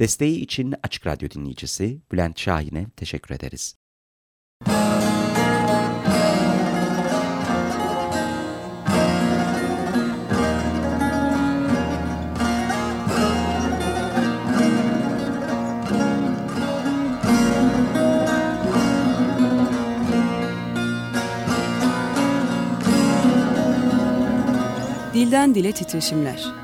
Desteği için Açık Radyo dinleyicisi Bülent Şahin'e teşekkür ederiz. Dilden Dile Titreşimler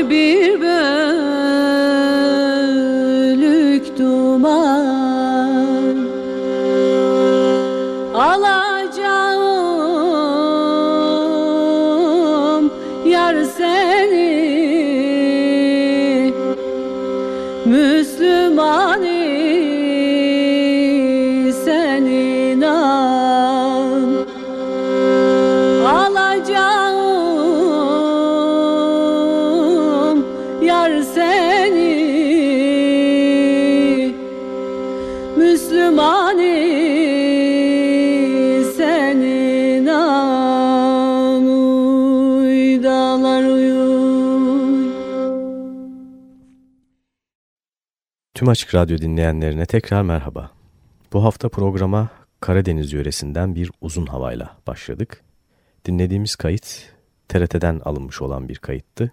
gibi Tüm Açık Radyo dinleyenlerine tekrar merhaba. Bu hafta programa Karadeniz yöresinden bir uzun havayla başladık. Dinlediğimiz kayıt TRT'den alınmış olan bir kayıttı.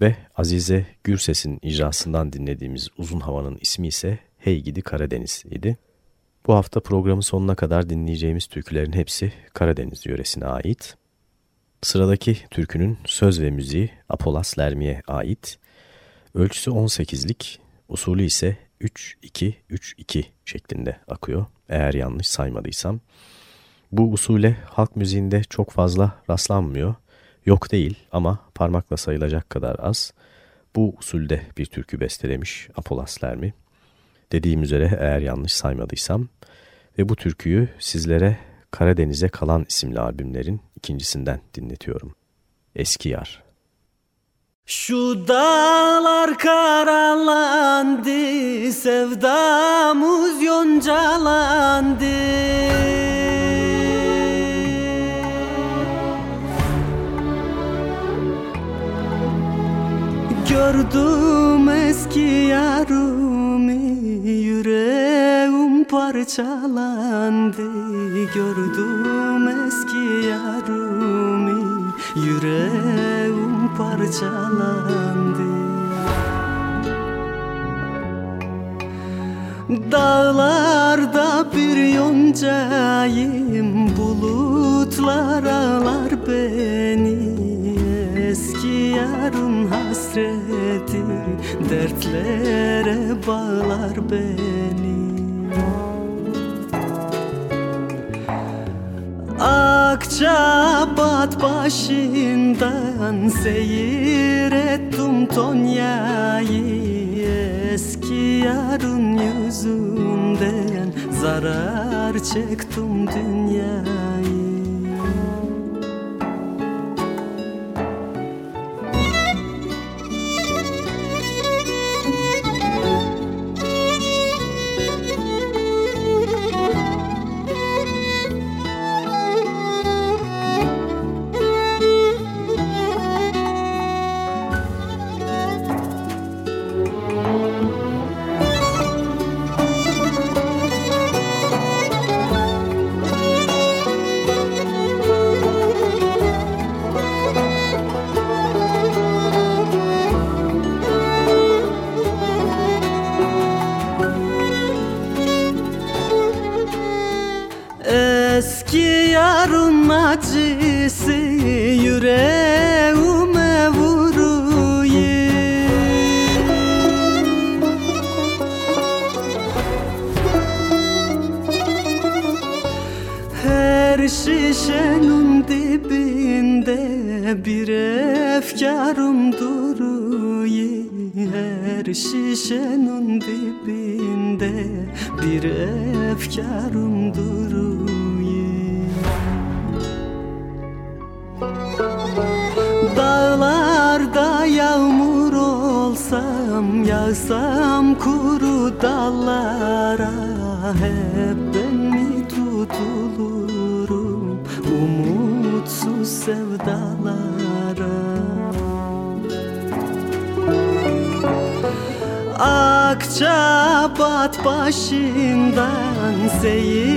Ve Azize Gürses'in icrasından dinlediğimiz uzun havanın ismi ise Hey Gidi Karadeniz idi. Bu hafta programın sonuna kadar dinleyeceğimiz türkülerin hepsi Karadeniz yöresine ait. Sıradaki türkünün söz ve müziği Apolas Lermi'ye ait. Ölçüsü 18'lik, Usulü ise 3-2-3-2 şeklinde akıyor eğer yanlış saymadıysam. Bu usule halk müziğinde çok fazla rastlanmıyor. Yok değil ama parmakla sayılacak kadar az. Bu usulde bir türkü bestelemiş Apolas Lermi. Dediğim üzere eğer yanlış saymadıysam. Ve bu türküyü sizlere Karadeniz'e Kalan isimli albümlerin ikincisinden dinletiyorum. Eski Yar. Şu dağlar karalandı, sevdamız yoncalandı. Gördüm eski yarımı, yüreğim parçalandı. Gördüm eski yarımı, yüreğim parçalandı. Dağlarda bir yoncayım Bulutlar ağlar beni Eski yarın hasreti Dertlere bağlar beni Akçabat başından seyrettim Tonya'yı Eski yarın yüzünden zarar çektim dünyayı başından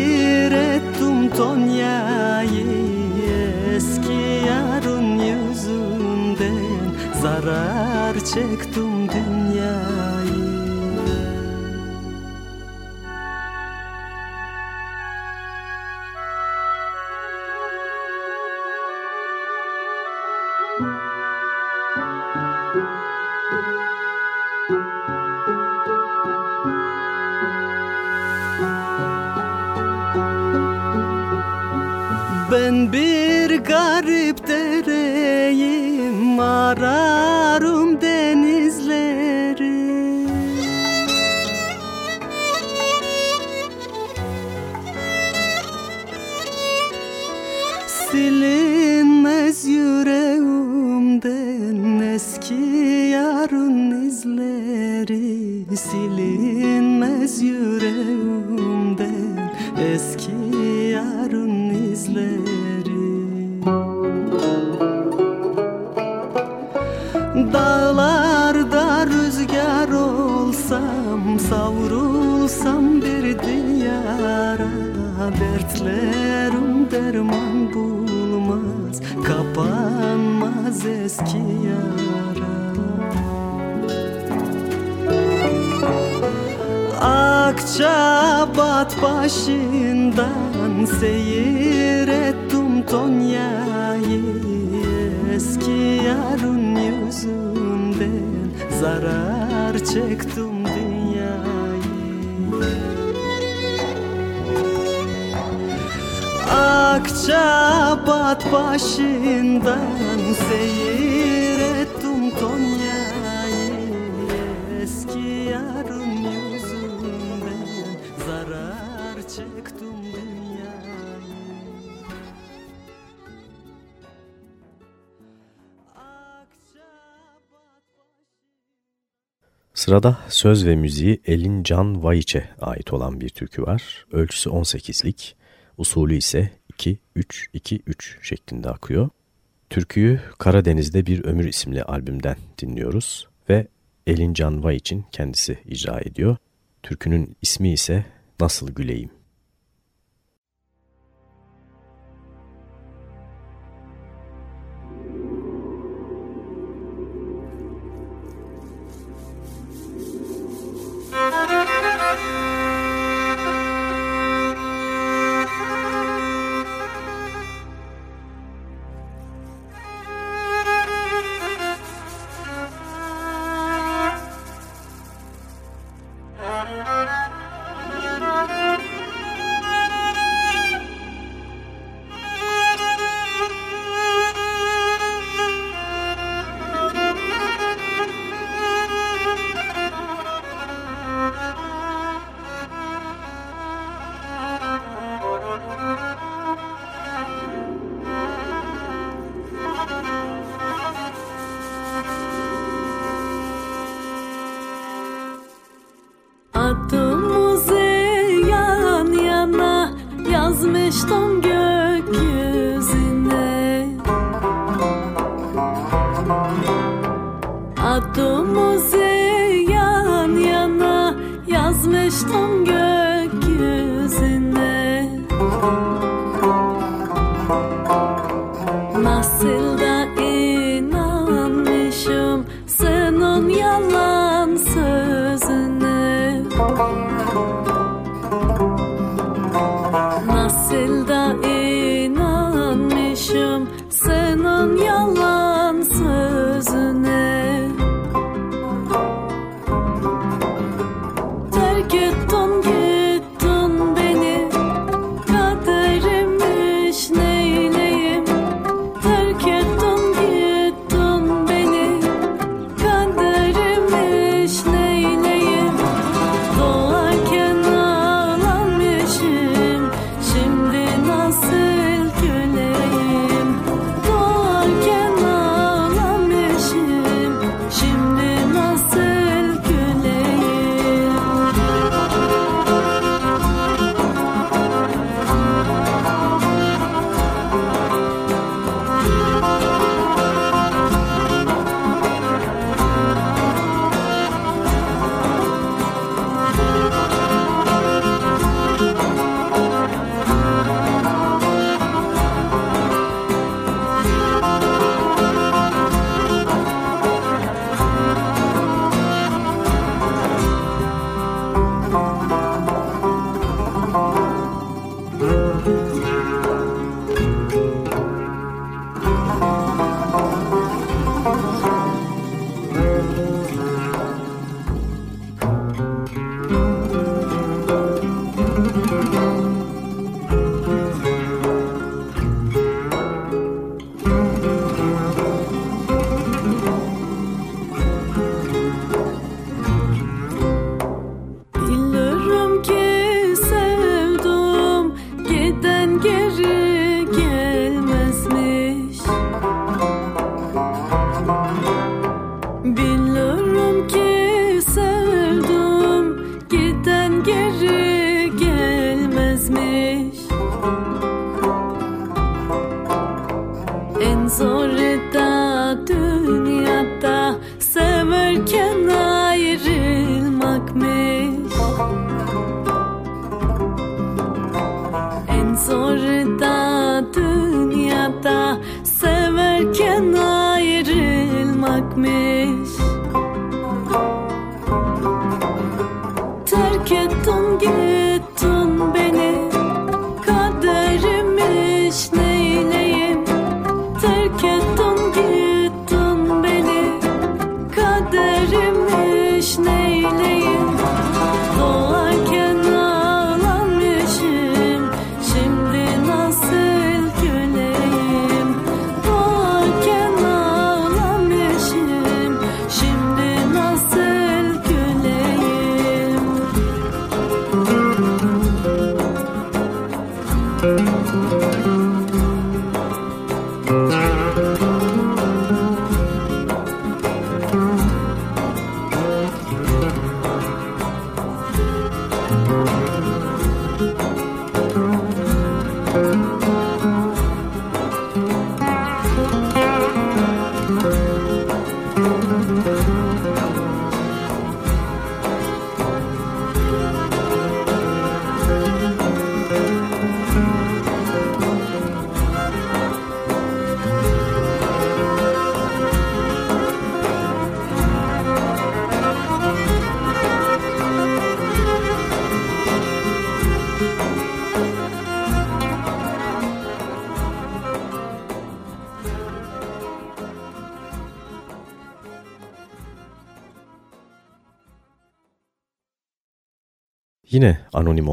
Sırada söz ve müziği Elin Can Vayiç'e ait olan bir türkü var. Ölçüsü 18'lik, usulü ise 2-3-2-3 şeklinde akıyor. Türküyü Karadeniz'de Bir Ömür isimli albümden dinliyoruz ve Elin Can Vayiç'in kendisi icra ediyor. Türkünün ismi ise Nasıl Güleyim. Hayatımızı yan yana yazmıştım gökyüzüne. Adımızı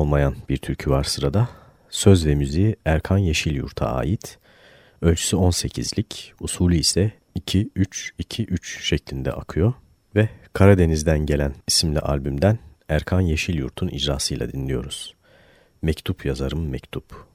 olmayan bir türkü var sırada. Söz ve müziği Erkan Yeşilyurt'a ait. Ölçüsü 18'lik, usulü ise 2-3-2-3 şeklinde akıyor ve Karadeniz'den gelen isimli albümden Erkan Yeşilyurt'un icrasıyla dinliyoruz. Mektup yazarım mektup.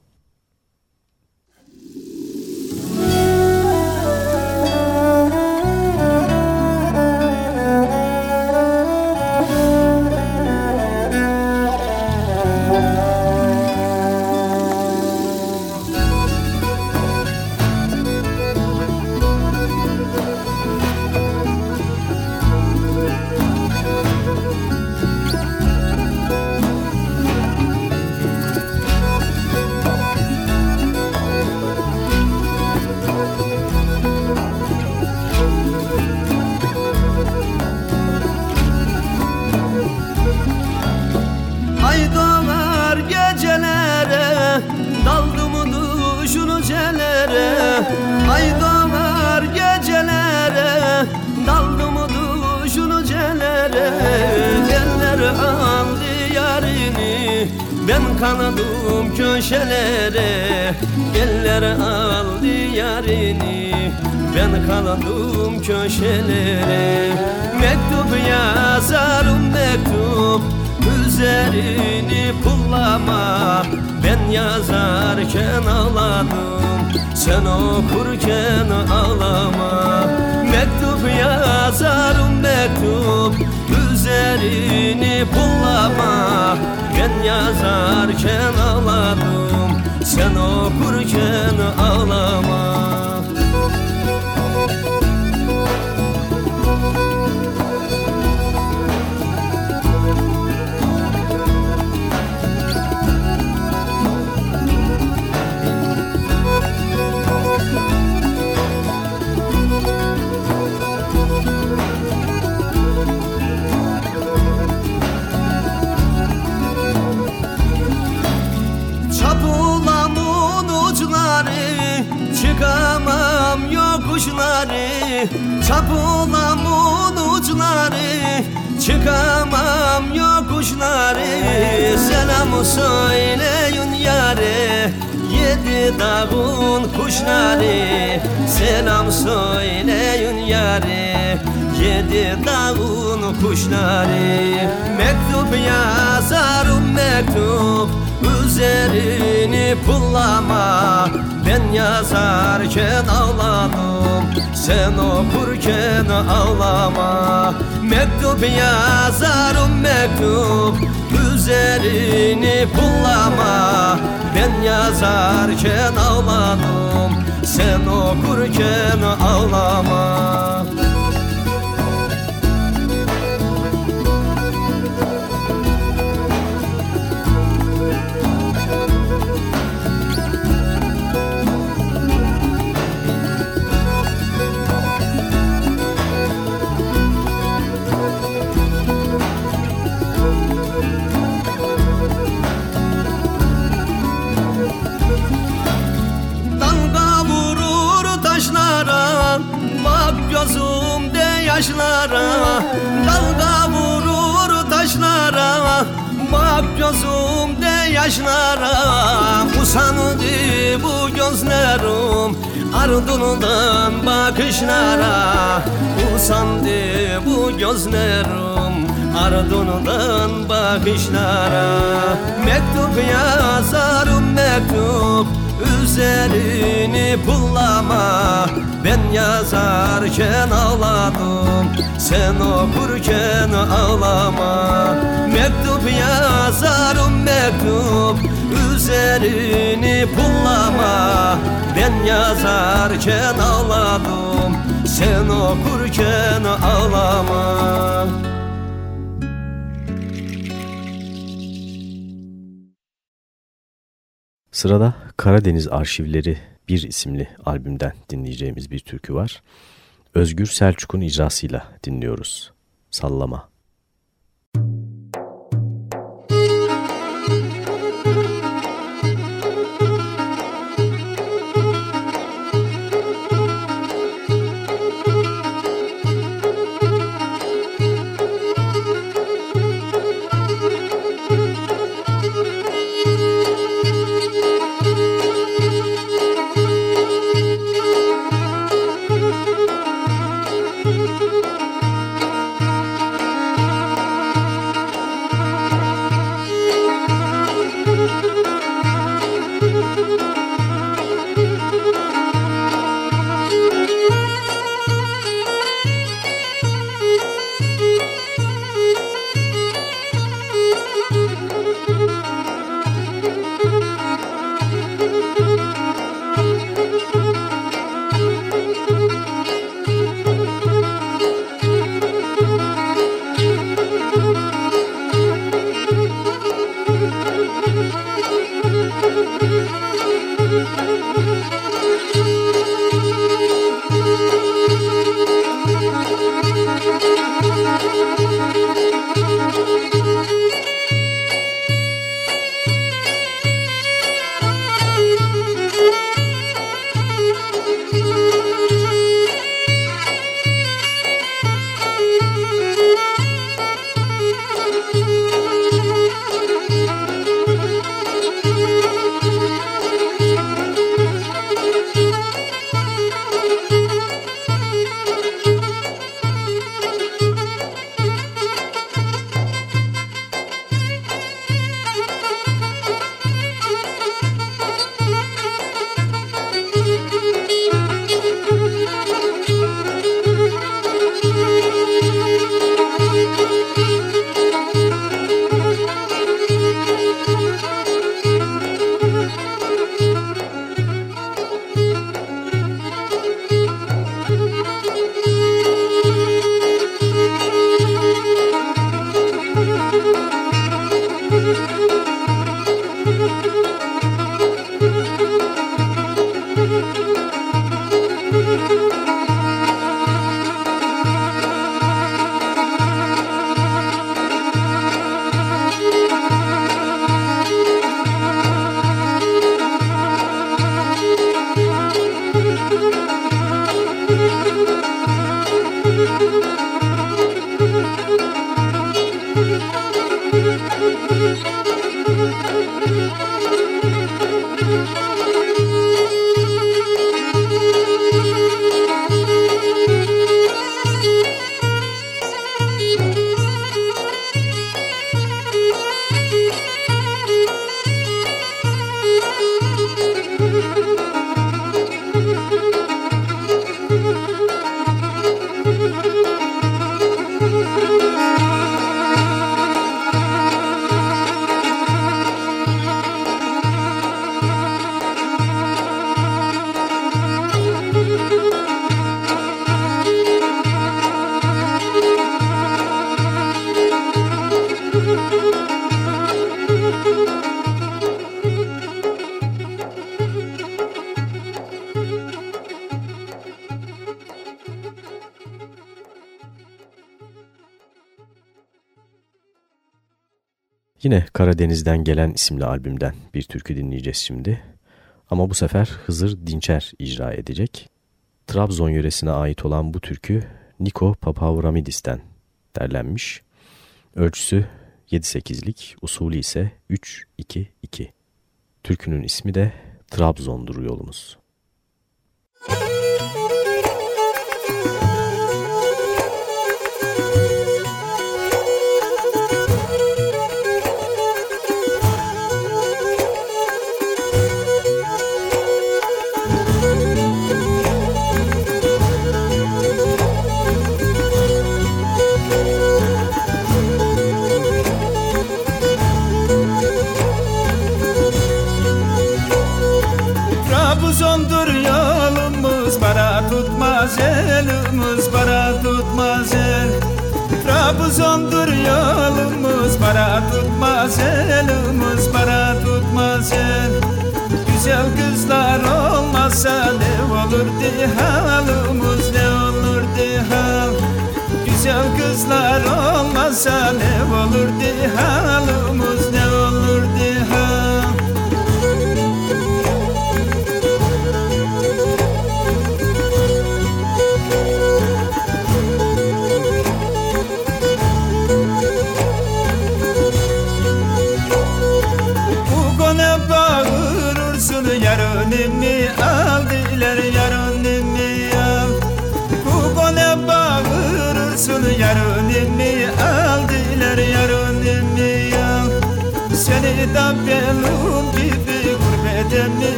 Dağın kuşları Selam söyleyin yare Yedi dağın kuşları Mektup yazarım mektup. Üzerini pullama Ben yazarken ağladım. Sen okurken ağlama Mektup yazarım mektup. Üzerini pullama Ben yazarken ağladım Sen okurken ağlama yaşlara Dalga vurur taşlara. Bak gözümde yaşlara Usandı bu gözlerim. Ardından bakışlara Usandı bu gözlerim. Ardından bakışlara Mektup yazarım mektup Üzerini pullama. Ben yazarken ağladım. Sen okurken ağlama. Mektup yazarım mektup. Üzerini pullama. Ben yazarken ağladım. Sen okurken ağlama. Sırada Karadeniz Arşivleri bir isimli albümden dinleyeceğimiz bir türkü var. Özgür Selçuk'un icrasıyla dinliyoruz. Sallama. Yine Karadeniz'den gelen isimli albümden bir türkü dinleyeceğiz şimdi. Ama bu sefer Hızır Dinçer icra edecek. Trabzon yöresine ait olan bu türkü Niko Papavramidis'ten derlenmiş. Ölçüsü 7-8'lik, usulü ise 3-2-2. Türkünün ismi de Trabzon'dur yolumuz. Olmasa ne olurdu? Halımız Ne olurdu? Hal Güzel kızlar olmasa ne olurdu? Halımız Ne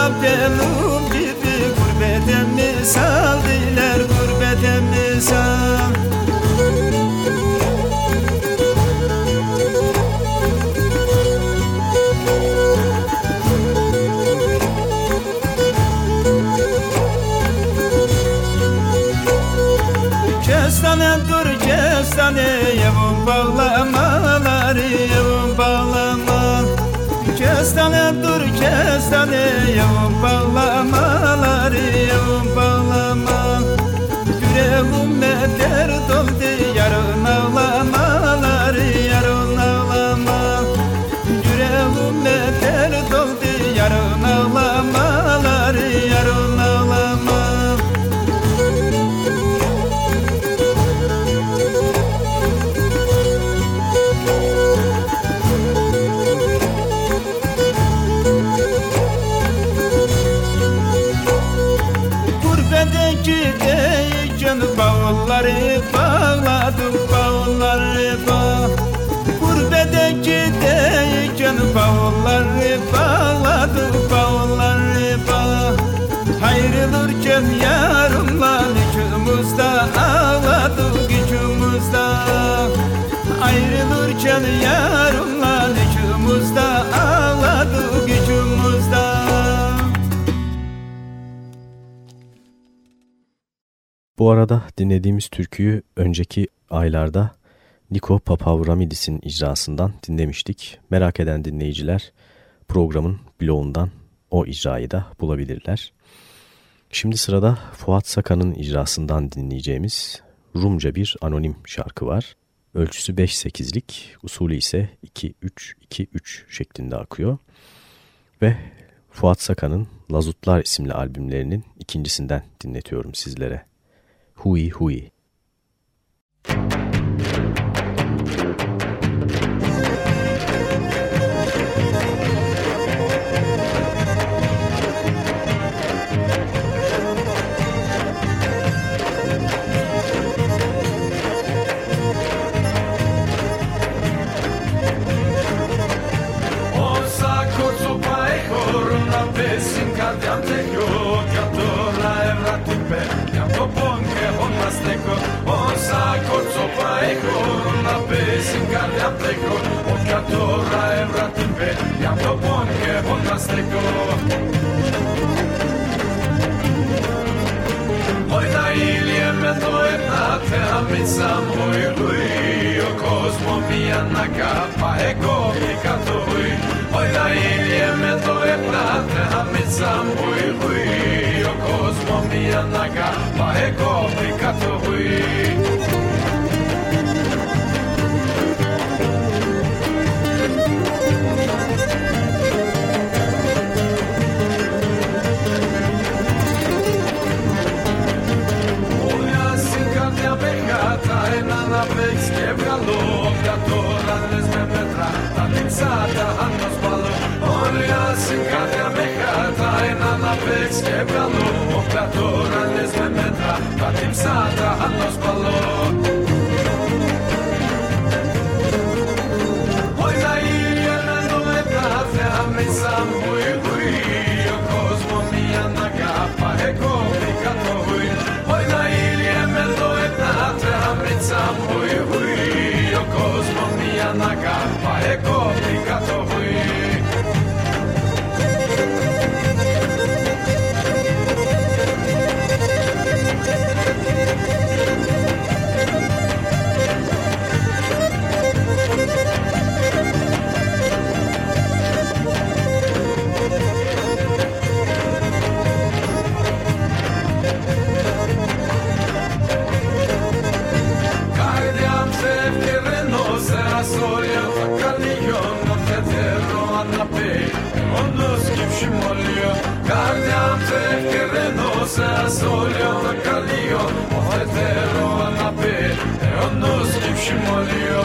Benim gibi gurbete mi saldılar gurbete mi palama Bu arada dinlediğimiz türküyü önceki aylarda Niko Papavramidis'in icrasından dinlemiştik. Merak eden dinleyiciler programın bloğundan o icrayı da bulabilirler. Şimdi sırada Fuat Sakan'ın icrasından dinleyeceğimiz Rumca bir anonim şarkı var. Ölçüsü 5-8'lik, usulü ise 2-3-2-3 şeklinde akıyor. Ve Fuat Sakan'ın Lazutlar isimli albümlerinin ikincisinden dinletiyorum sizlere. 会会. ja pobłąkę od nas tego. Oj na ilje me dojem na te, a mi sam oj ruj, o kozmo mija na kapa, ego mi katuj. Oj na ilje me dojem na o. Srebranov, Mokra Tora, ne zmemeta, Katim Sada, Hannos Balot. molio Guardiam te che vedo se a solio Da calio, o te roba na pe E ondo skipsi molio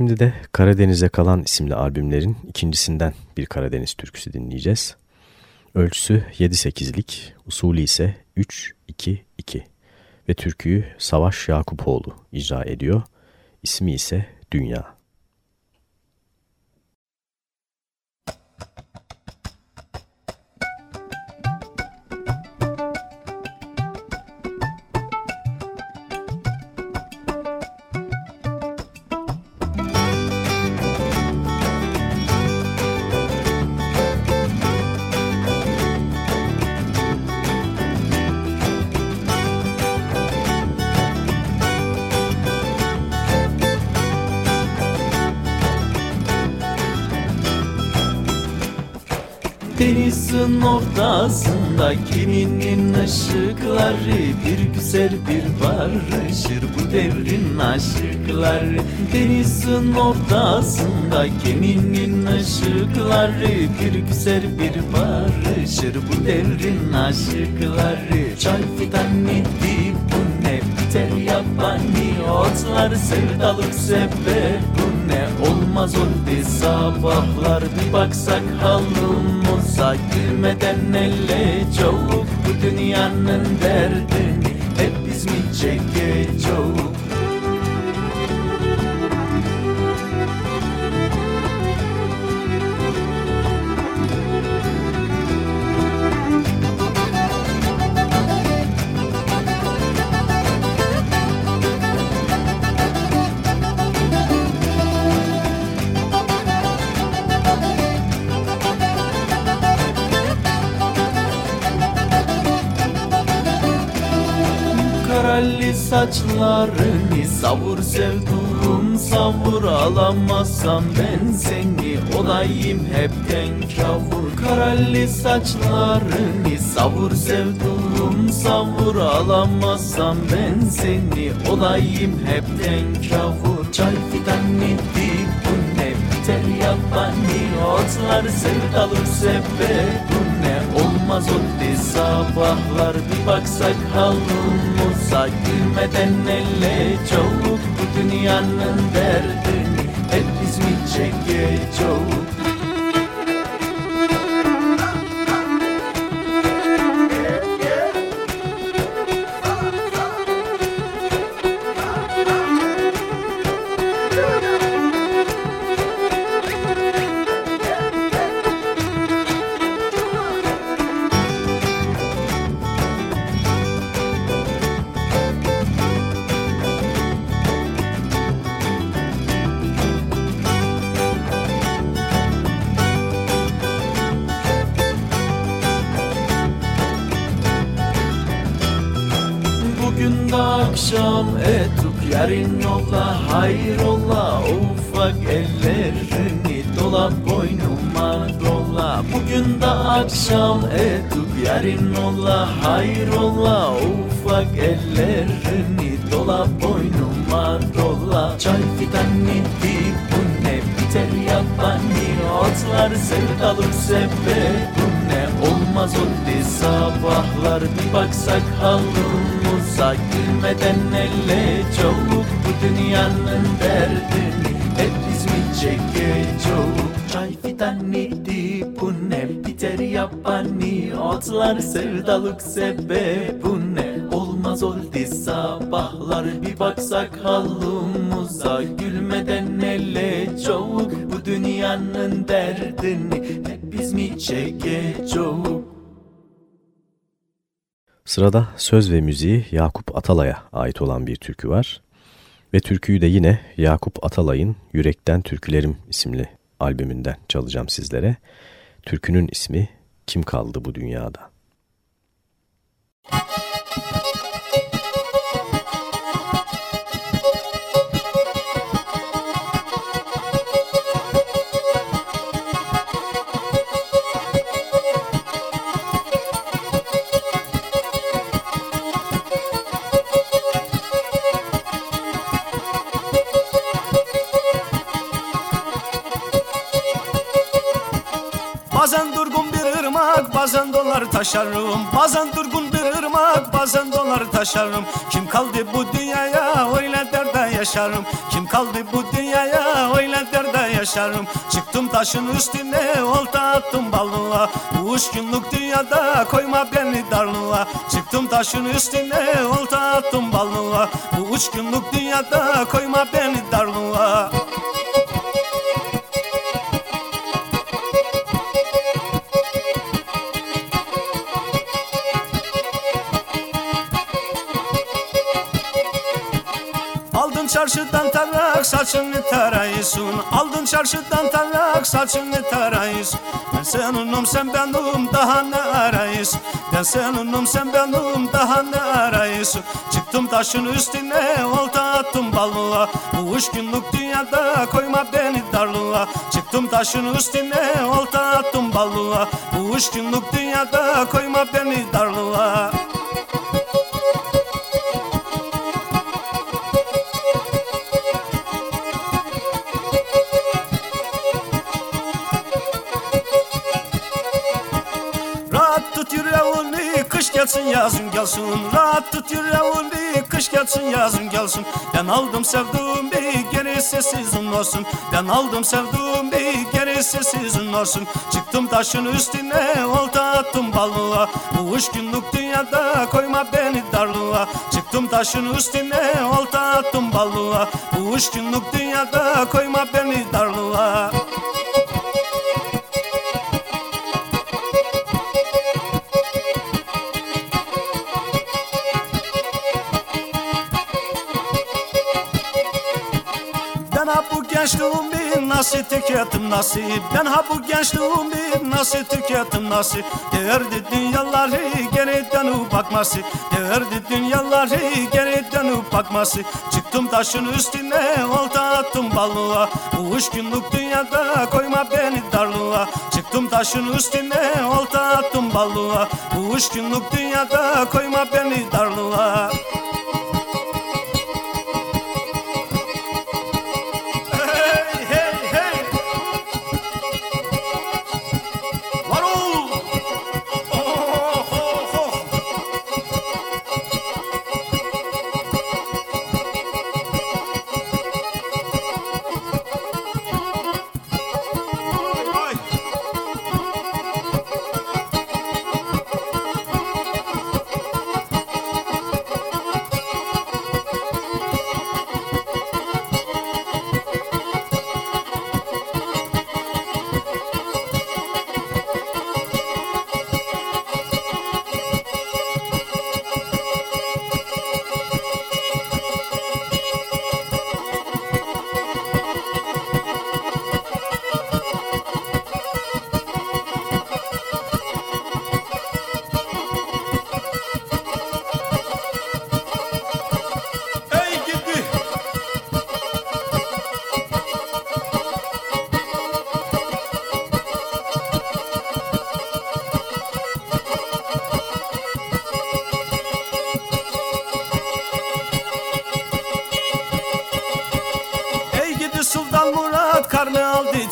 Şimdi de Karadeniz'e kalan isimli albümlerin ikincisinden bir Karadeniz türküsü dinleyeceğiz. Ölçüsü 7-8'lik, usulü ise 3-2-2 ve türküyü Savaş Yakupoğlu icra ediyor. İsmi ise Dünya. Denizin ortasında geminin ışıkları Bir güzel bir barışır bu devrin aşıkları. Denizin ortasında geminin ışıkları Bir güzel bir barışır bu devrin aşıkları. Çay fidanı bu ne? Biter yabani Otlar sevdalık sebep olmaz oldu sabahlar. Bir baksak halımıza gülmeden elle çabuk Bu dünyanın derdini hep biz mi çekeceğiz saçlarını savur sevduğum savur. Alamazsam ben seni olayım hepten kavur. Karalli saçlarını savur sevduğum savur. Alamazsam ben seni olayım hepten kavur. Çay fidanı dip bu ne? Biter yabani Otlar bu ne olmaz oldu sabahlar Bir baksak halımıza gülmeden elle çabuk Bu dünyanın derdini. Hep biz mi çekeceğiz? Bugün etuk yarın ola hayrola Ufak ellerini dola boynuma dola. Çay fidanı bu ne biter yabani Otlar sevdalık sebep. Bu ne olmaz oldu sabahlar Bir baksak halımıza. Gülmeden elle çabuk Bu dünyanın derdini. Hep biz mi çekeceğiz Çay fidanı bu ne biter yabani Otlar sevdalık sebep. Ne? Olmaz oldu sabahlar. Bir baksak halımıza gülmeden elle çabuk. Bu dünyanın derdini hep biz mi çekeceğiz? Sırada söz ve müziği Yakup Atalay'a ait olan bir türkü var. Ve türküyü de yine Yakup Atalay'ın Yürekten Türkülerim isimli albümünden çalacağım sizlere. Türkünün ismi Kim Kaldı Bu Dünyada? Bazen dolar taşarım. Bazen durgun bir ırmak bazen dolar taşarım. Kim kaldı bu dünyaya öyle derde yaşarım. Kim kaldı bu dünyaya öyle derde yaşarım. Çıktım taşın üstüne olta attım balığa Bu üç günlük dünyada koyma beni darlığa. Çıktım taşın üstüne olta attım balığa Bu üç günlük dünyada koyma beni darlığa tarak saçını tarayısın Aldın çarşıdan tarak saçını tarayısın Ben seninum sen benim daha ne arayısın Ben seninum sen benim daha ne arayısın Çıktım taşın üstüne olta attım balığa Bu üç günlük dünyada koyma beni darlığa. Çıktım taşın üstüne olta attım balığa Bu üç günlük dünyada koyma beni darlığa gelsin yazın gelsin. Rahat tut yüreğini kış gelsin yazın gelsin. Ben aldım sevduğum bir gerisi sizin olsun. Ben aldım sevduğum bir gerisi sizin olsun. Çıktım taşın üstüne olta attım balığa Bu üç günlük dünyada koyma beni darlığa. Çıktım taşın üstüne olta attım balığa Bu üç günlük dünyada koyma beni darlığa nasıl tüketim nasıl? Ben ha bu gençliğimi nasıl tüketim nasıl? Değerdi dünyaları geriden bakması Değerdi dünyaları geriden bakması. Çıktım taşın üstüne olta attım balığa Bu üç günlük dünyada koyma beni darlığa. Çıktım taşın üstüne olta attım balığa Bu üç günlük dünyada koyma beni darlığa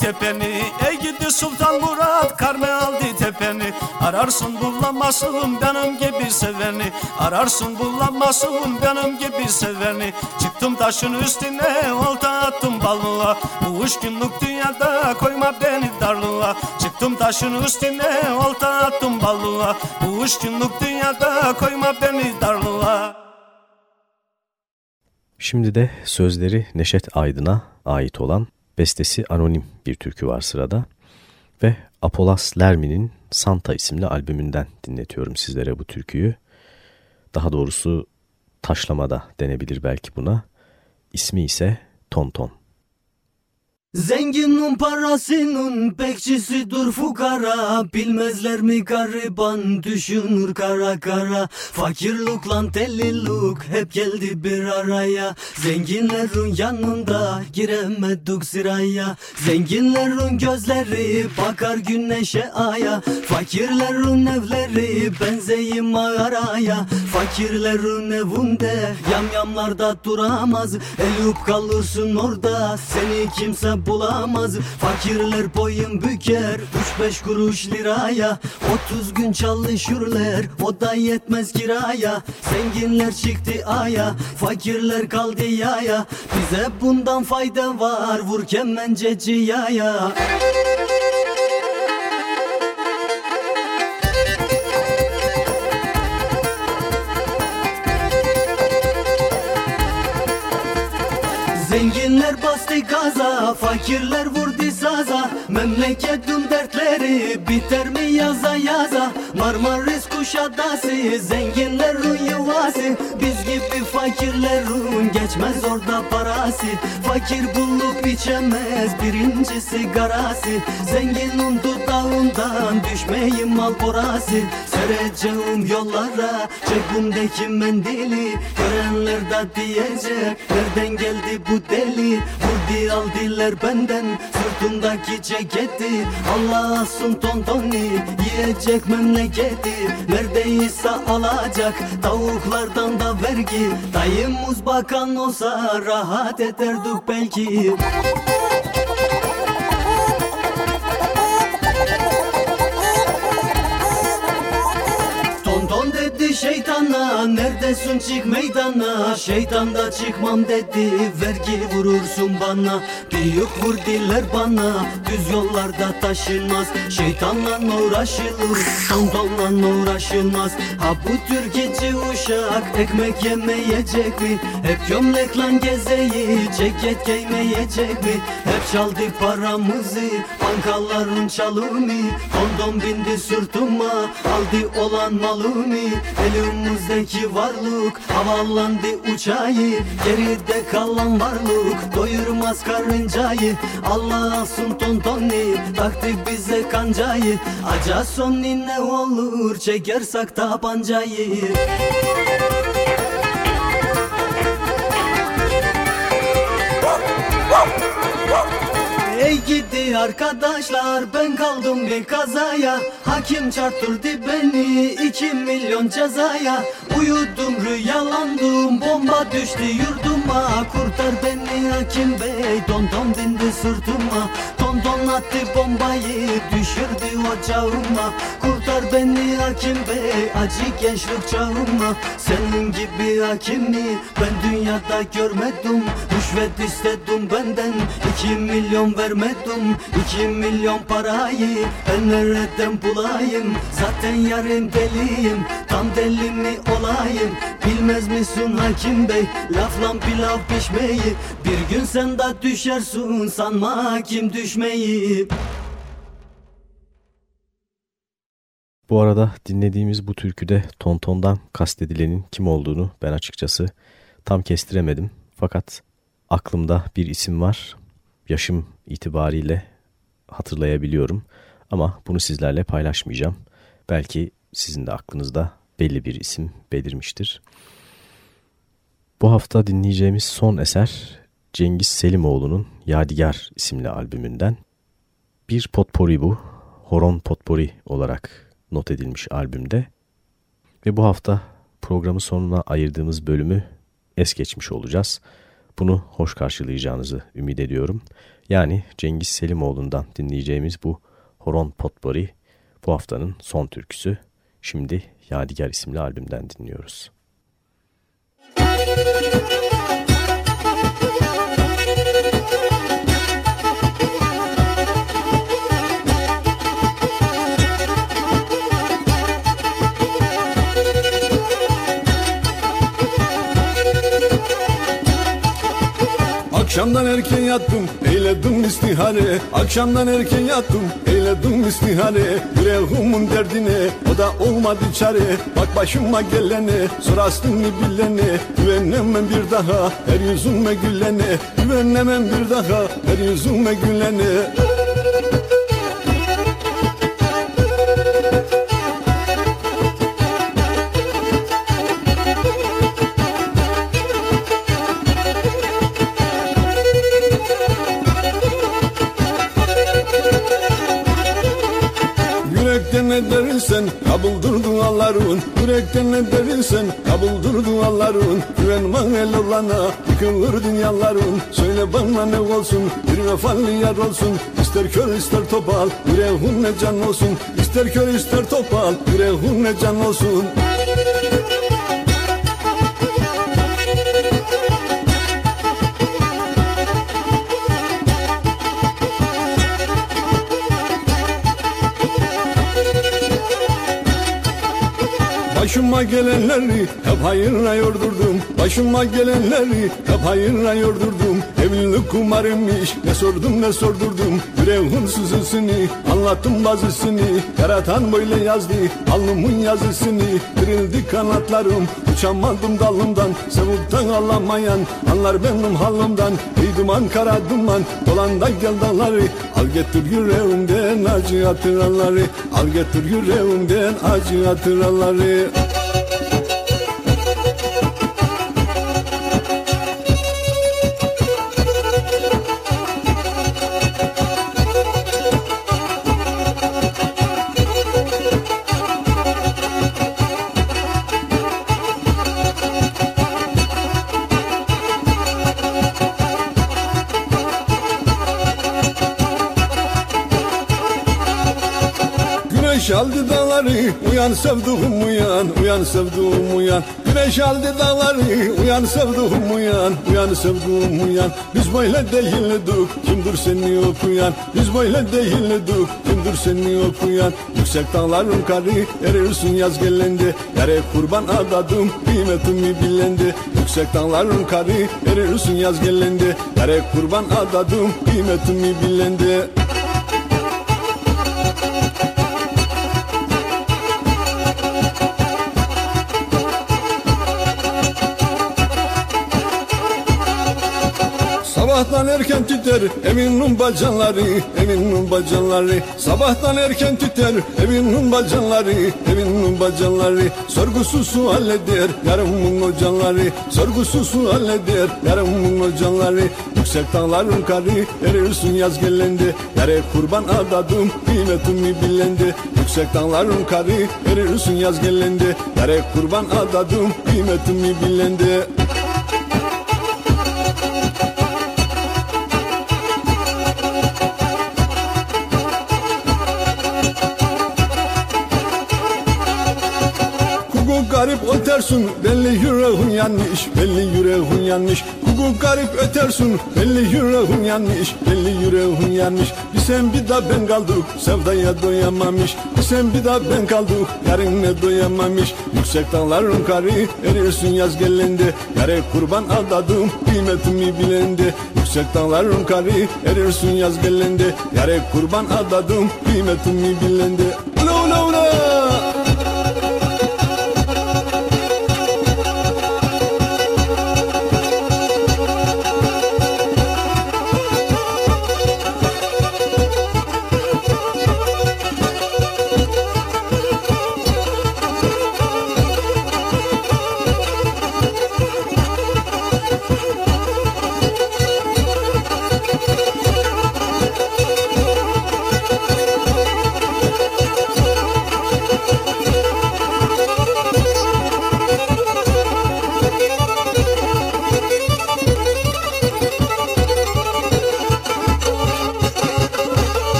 tepeni. Ey gidi Sultan Murat karme aldı tepeni. Ararsın bulamazsın benim gibi seveni. Ararsın bulamazsın benim gibi seveni. Çıktım taşın üstüne olta attım ballığa. Bu üç günlük dünyada koyma beni darlığa. Çıktım taşın üstüne olta attım ballığa. Bu üç günlük dünyada koyma beni darlığa. Şimdi de sözleri Neşet Aydın'a ait olan bestesi anonim bir türkü var sırada ve Apolas Lermi'nin Santa isimli albümünden dinletiyorum sizlere bu türküyü. Daha doğrusu taşlamada denebilir belki buna. İsmi ise Tonton. Zenginin parasının bekçisi dur fukara. Bilmezler mi gariban düşünür kara kara. Fakirluk lan deliluk hep geldi bir araya. Zenginlerin yanında giremedik sıraya. Zenginlerin gözleri bakar güneşe aya. Fakirlerin evleri benzeyim mağaraya Fakirlerin evinde yamyamlarda duramaz. Elüp kalırsın orada seni kimse bulamaz. Fakirler boyun büker Üç beş kuruş liraya. Otuz gün çalışırlar O da yetmez kiraya. Zenginler çıktı aya Fakirler kaldı yaya. Bize bundan fayda var Vur kemenceci yaya bastı gaza, fakirler vurdu saza. Memleketin dertleri biter mi yaza yaza? Marmaris Kuşadası, zenginlerin yuvası. Biz gibi fakirlerin geçmez orada parası. Fakir bulup içemez birinci sigarası Zenginin dudağından düşmeyin mal borası Sereceğim yollara cebimdeki mendili. Görenler de diyecek nereden geldi bu deli Vurdu aldılar benden sırtımdaki ceketi Allah asın tontoni yiyecek memleketi. Neredeyse alacak tavuklardan da vergi. Dayımız bakan olsa rahat ederdik belki. Tonton şeytana Neredesin? Çık meydana. Şeytan da çıkmam dedi. Vergi vurursun bana. Büyük vurdiler bana. Düz yollarda taşınmaz. Şeytanla uğraşılır. Tontonla uğraşılmaz. Ha bu Türkici uşak. Ekmek yemeyecek mi? Hep gömlekle gezeyi Ceket giymeyecek mi? Hep çaldı paramızı. Bankaların çalımı. Kondom bindi sırtıma. Aldı olan malımı Elimizdeki varlık. Havalandı uçağı Geride kalan varlık. Doyurmaz karıncayı Allah alsın tontoni Taktı bize kancayı Aca sonni ne olur. Çekersek tabancayı. Ey arkadaşlar ben kaldım bir kazaya. Hakim çarptırdı beni iki milyon cezaya. Uyudum rüyalandım bomba düştü yurduma. Kurtar beni hakim bey tonton bindi sırtıma Tonton attı bombayı düşürdü ocağıma Kurtar beni hakim bey acı gençlik çağıma Senin gibi hakimi ben dünyada görmedim. Rüşvet istedim benden iki milyon vermedim. İki milyon parayı ben nereden bulayım? Zaten yarın deliyim tam deli mi olayım? Bilmez misin hakim bey lafla pilav pişmeyi? Bir gün sen de düşersin sanma hakim düşmeyi Bu arada dinlediğimiz bu türküde Tonton'dan kastedilenin kim olduğunu ben açıkçası tam kestiremedim. Fakat aklımda bir isim var. Yaşım itibariyle hatırlayabiliyorum ama bunu sizlerle paylaşmayacağım. Belki sizin de aklınızda belli bir isim belirmiştir. Bu hafta dinleyeceğimiz son eser Cengiz Selimoğlu'nun Yadigar isimli albümünden. Bir potpori bu, horon potpori olarak not edilmiş albümde. Ve bu hafta programın sonuna ayırdığımız bölümü es geçmiş olacağız. Bunu hoş karşılayacağınızı ümit ediyorum. Yani Cengiz Selimoğlu'ndan dinleyeceğimiz bu Horon Potpourri bu haftanın son türküsü. Şimdi Yadigar isimli albümden dinliyoruz. Müzik Akşamdan erken yattım eyledim istihare Akşamdan erken yattım eyledim istihare Yüreğimin derdine o da olmadı çare. Bak başıma gelene sorastın mı bilene. Güvenemem bir daha her yüzüme gülene. Güvenemem bir daha her yüzüme gülene ne derinsen kabuldur duaların Yürekten ne derinsen kabuldur duaların Güvenme el olana yıkılır dünyaların. Söyle bana ne olsun bir vefalı yar olsun. İster kör ister topal yüreğin ne can olsun. İster kör ister topal yüreğin ne can olsun Başıma gelenleri hep hayırla yordurdum. Başıma gelenleri hep hayırla yordurdum. Evlilik kumarıymış ne sordum ne sordurdum. Yüreğin sızısını anlattım bazısını Yaratan böyle yazdı alnımın yazısını. Kırıldı kanatlarım uçamadım dalımdan Sevuptan alamayan anlar benim halımdan. Ey duman kara duman dolan da gel dalları Al getir yüreğimden acı hatıraları Al getir yüreğimden acı hatıraları Uyan sevduğum uyan Uyan sevduğum uyan. Güneş aldı dağları Uyan sevduğum uyan. Uyan sevduğum uyan. Biz böyle değildik Kimdir seni okuyan? Biz böyle değildik Kimdir seni okuyan? Yüksek dağların karı Erirsin yaz gelende Yere kurban adadım Kıymetimi bilendi. Yüksek dağların karı Erirsin yaz gelende Yere kurban adadım Kıymetimi bilendi Sabahtan erken tüter evinin bacanları Evinin bacanları. Sabahtan erken tüter evinin bacanları Evinin bacanları. Sorgusuz sual eder yarımın ocanları Sorgusuz sual eder yarımın ocanları Yüksek dağların karı erirsin yaz gelende. Yere kurban adadım kıymetimi bilendi Yüksek dağların karı erirsin yaz gelende. Yere kurban adadım kıymetimi bilendi garip ötersin belli yüreğin yanmış belli yüreğin yanmış. Kuku garip ötersin belli yüreğin yanmış belli yüreğin yanmış. Bir sen bir da ben kaldık sevdaya doyamamış. Bir sen bir da ben kaldık yarınne doyamamış. Yüksek dağların karı erirsin yaz gelende. Yare kurban adadım kıymetimi bilendi Yüksek dağların karı erirsin yaz gelende. Yare kurban adadım kıymetimi bilendi Ula ula ula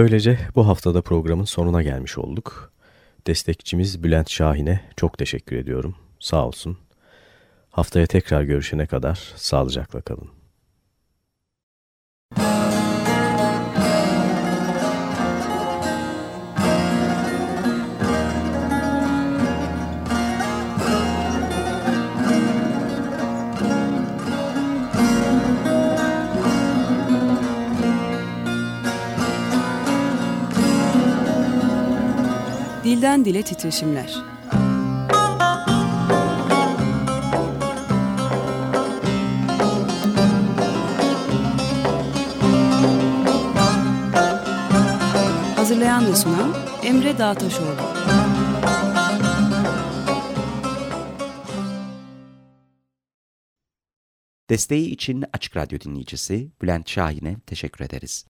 Böylece bu haftada programın sonuna gelmiş olduk. Destekçimiz Bülent Şahin'e çok teşekkür ediyorum. Sağ olsun. Haftaya tekrar görüşene kadar sağlıcakla kalın. Dilden Dile Titreşimler Hazırlayan ve sunan Emre Dağtaşoğlu. Desteği için Açık Radyo dinleyicisi Bülent Şahin'e teşekkür ederiz.